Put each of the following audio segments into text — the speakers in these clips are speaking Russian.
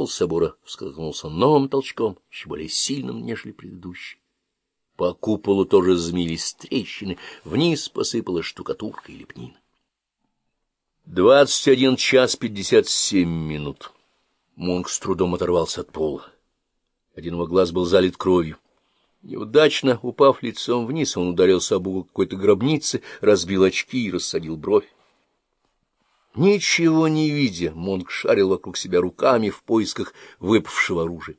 Пол собора всколыхнулся новым толчком, еще более сильным, нежели предыдущий. По куполу тоже змеились трещины, вниз посыпалась штукатурка и лепнина. Двадцать один час пятьдесят семь минут. Мунк с трудом оторвался от пола. Один его глаз был залит кровью. Неудачно, упав лицом вниз, он ударился об угол какой-то гробницы, разбил очки и рассадил бровь. Ничего не видя, Монг шарил вокруг себя руками в поисках выпавшего оружия.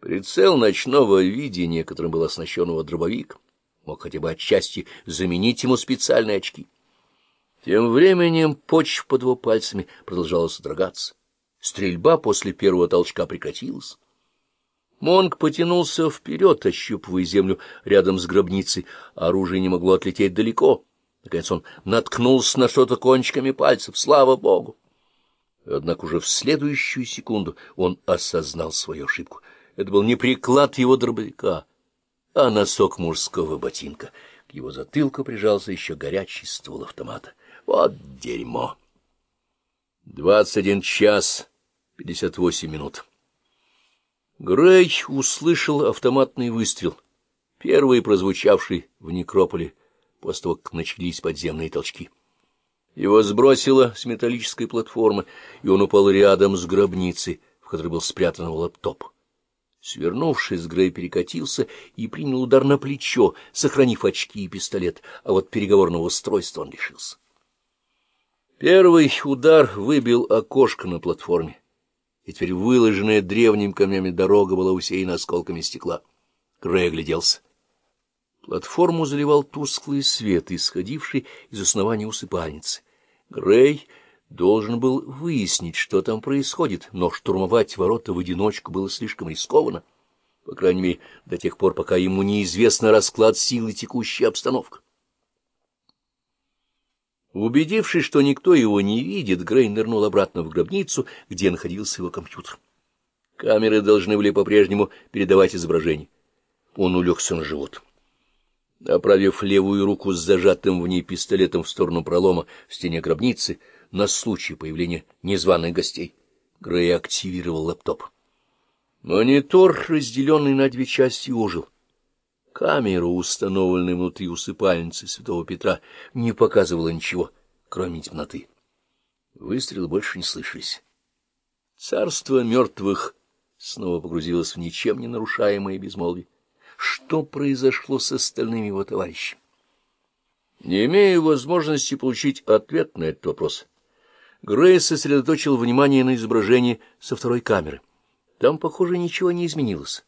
Прицел ночного видения, которым был оснащен его дробовик, мог хотя бы отчасти заменить ему специальные очки. Тем временем почва под его пальцами продолжала содрогаться. Стрельба после первого толчка прекратилась. Монг потянулся вперед, ощупывая землю рядом с гробницей. Оружие не могло отлететь далеко. Наконец он наткнулся на что-то кончиками пальцев. Слава богу! Однако уже в следующую секунду он осознал свою ошибку. Это был не приклад его дробовика, а носок мужского ботинка. К его затылку прижался еще горячий ствол автомата. Вот дерьмо! Двадцать один час пятьдесят восемь минут. Грей услышал автоматный выстрел, первый прозвучавший в некрополе после того, как начались подземные толчки. Его сбросило с металлической платформы, и он упал рядом с гробницей, в которой был спрятан лаптоп. Свернувшись, Грей перекатился и принял удар на плечо, сохранив очки и пистолет, а вот переговорного устройства он лишился. Первый удар выбил окошко на платформе, и теперь выложенная древним камнями дорога была усеяна осколками стекла. Грей огляделся. Платформу заливал тусклый свет, исходивший из основания усыпальницы. Грей должен был выяснить, что там происходит, но штурмовать ворота в одиночку было слишком рискованно, по крайней мере, до тех пор, пока ему неизвестно расклад силы текущей обстановка. Убедившись, что никто его не видит, Грей нырнул обратно в гробницу, где находился его компьютер. Камеры должны были по-прежнему передавать изображение. Он улегся на живот. Направив левую руку с зажатым в ней пистолетом в сторону пролома в стене гробницы на случай появления незваных гостей, Грей активировал лэптоп. Монитор, разделенный на две части, ожил. Камера, установленная внутри усыпальницы Святого Петра, не показывала ничего, кроме темноты. Выстрелы больше не слышались. Царство мертвых снова погрузилось в ничем не нарушаемое безмолвие что произошло с остальными его товарищами. Не имея возможности получить ответ на этот вопрос, Грей сосредоточил внимание на изображении со второй камеры. Там, похоже, ничего не изменилось.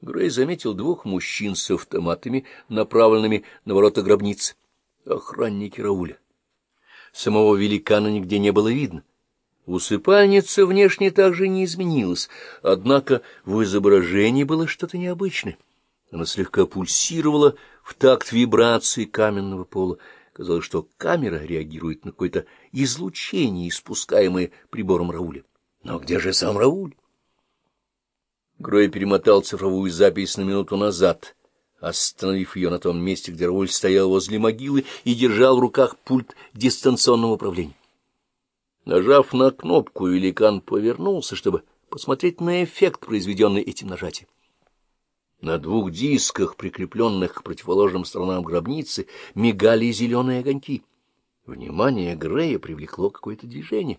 Грей заметил двух мужчин с автоматами, направленными на ворота гробницы. Охранники Рауля. Самого великана нигде не было видно. Усыпальница внешне также не изменилась, однако в изображении было что-то необычное. Она слегка пульсировала в такт вибрации каменного пола. Казалось, что камера реагирует на какое-то излучение, испускаемое прибором Рауля. Но где же сам Рауль? Грой перемотал цифровую запись на минуту назад, остановив ее на том месте, где Рауль стоял возле могилы и держал в руках пульт дистанционного управления. Нажав на кнопку, великан повернулся, чтобы посмотреть на эффект, произведенный этим нажатием. На двух дисках, прикрепленных к противоположным сторонам гробницы, мигали зеленые огоньки. Внимание Грея привлекло какое-то движение.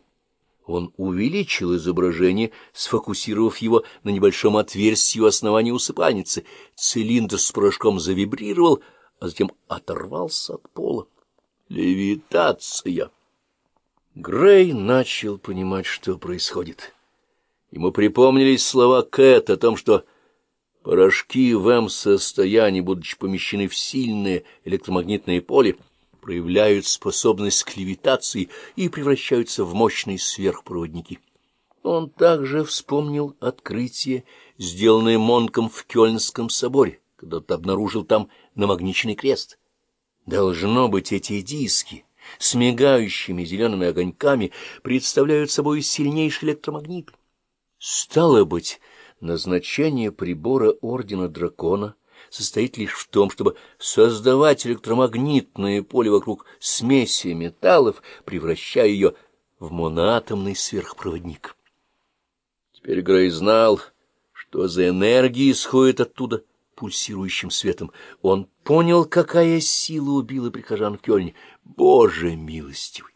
Он увеличил изображение, сфокусировав его на небольшом отверстии у основания усыпальницы. Цилиндр с порошком завибрировал, а затем оторвался от пола. Левитация! Грей начал понимать, что происходит. Ему припомнились слова Кэт о том, что Порошки в М-состоянии, будучи помещены в сильное электромагнитное поле, проявляют способность к левитации и превращаются в мощные сверхпроводники. Он также вспомнил открытие, сделанное Монком в Кёльнском соборе, когда тот обнаружил там намагниченный крест. Должно быть, эти диски с мигающими зелеными огоньками представляют собой сильнейший электромагнит. Стало быть, Назначение прибора Ордена Дракона состоит лишь в том, чтобы создавать электромагнитное поле вокруг смеси металлов, превращая ее в моноатомный сверхпроводник. Теперь Грей знал, что за энергия исходит оттуда пульсирующим светом. Он понял, какая сила убила прихожан в Кёльне. Боже милостивый!